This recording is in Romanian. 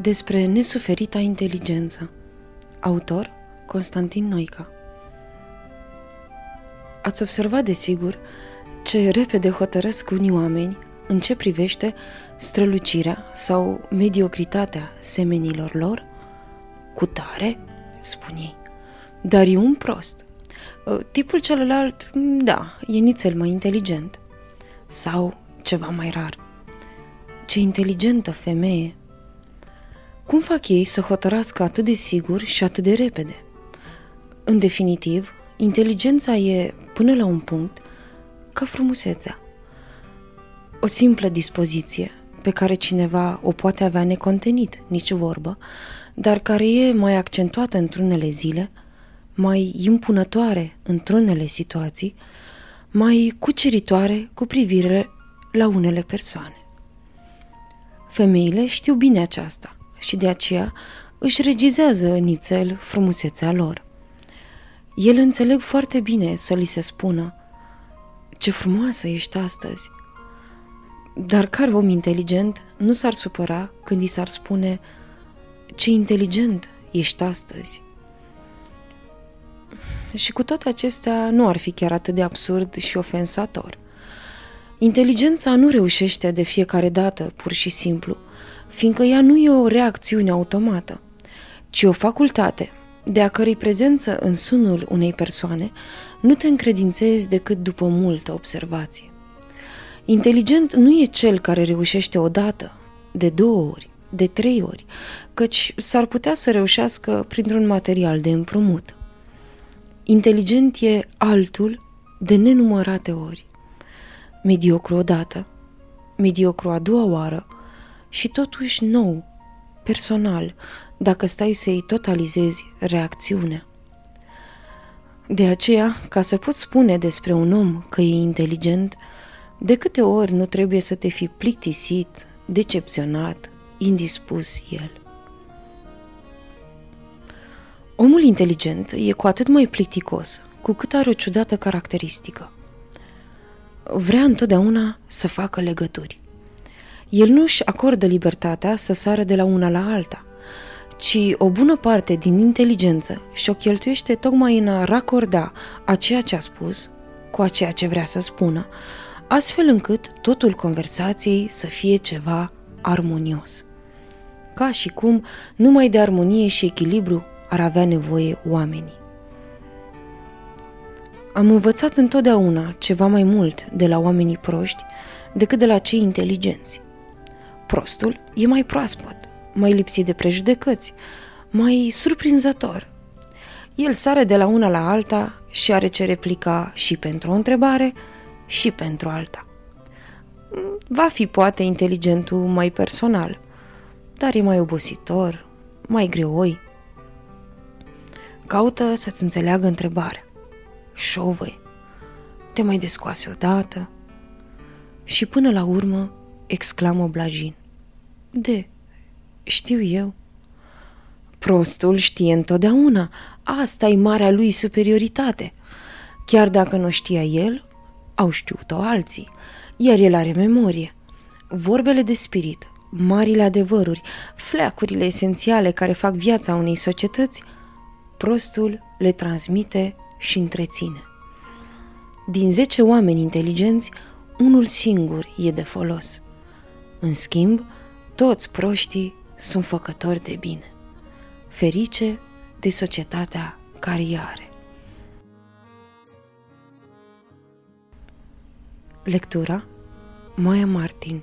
Despre nesuferita inteligență Autor Constantin Noica Ați observat, desigur, ce repede hotărăsc unii oameni în ce privește strălucirea sau mediocritatea semenilor lor? Cu tare, spun ei, dar e un prost. Tipul celălalt, da, e nițel mai inteligent. Sau ceva mai rar. Ce inteligentă femeie! Cum fac ei să hotărască atât de sigur și atât de repede? În definitiv, inteligența e, până la un punct, ca frumusețea. O simplă dispoziție pe care cineva o poate avea necontenit, nici vorbă, dar care e mai accentuată într-unele zile, mai impunătoare într-unele situații, mai cuceritoare cu privire la unele persoane. Femeile știu bine aceasta și de aceea își regizează nițel frumusețea lor. Ele înțeleg foarte bine să li se spună ce frumoasă ești astăzi. Dar care om inteligent nu s-ar supăra când i s-ar spune ce inteligent ești astăzi? Și cu toate acestea nu ar fi chiar atât de absurd și ofensator. Inteligența nu reușește de fiecare dată, pur și simplu, fiindcă ea nu e o reacțiune automată, ci o facultate, de a cărei prezență în sunul unei persoane nu te încredințezi decât după multă observație. Inteligent nu e cel care reușește odată, de două ori, de trei ori, căci s-ar putea să reușească printr-un material de împrumut. Inteligent e altul de nenumărate ori. Mediocru odată, mediocru a doua oară și totuși nou, personal, dacă stai să-i totalizezi reacțiunea. De aceea, ca să poți spune despre un om că e inteligent, de câte ori nu trebuie să te fi plictisit, decepționat, indispus el. Omul inteligent e cu atât mai plicticos, cu cât are o ciudată caracteristică. Vrea întotdeauna să facă legături. El nu își acordă libertatea să sară de la una la alta, ci o bună parte din inteligență și-o cheltuiește tocmai în a racorda a ceea ce a spus cu a ceea ce vrea să spună, astfel încât totul conversației să fie ceva armonios. Ca și cum numai de armonie și echilibru ar avea nevoie oamenii. Am învățat întotdeauna ceva mai mult de la oamenii proști decât de la cei inteligenți. Prostul e mai proaspăt, mai lipsit de prejudecăți, mai surprinzător. El sare de la una la alta și are ce replica și pentru o întrebare și pentru alta. Va fi poate inteligentul mai personal, dar e mai obositor, mai greoi. Caută să-ți înțeleagă întrebarea. Șovăi, te mai descoase odată? Și până la urmă exclamă Blajin. De, știu eu. Prostul știe întotdeauna, asta e marea lui superioritate. Chiar dacă nu știa el, au știut-o alții, iar el are memorie. Vorbele de spirit, marile adevăruri, fleacurile esențiale care fac viața unei societăți, prostul le transmite și întreține. Din zece oameni inteligenți, unul singur e de folos. În schimb, toți proștii sunt făcători de bine. Ferice de societatea care are. Lectura Moia Martin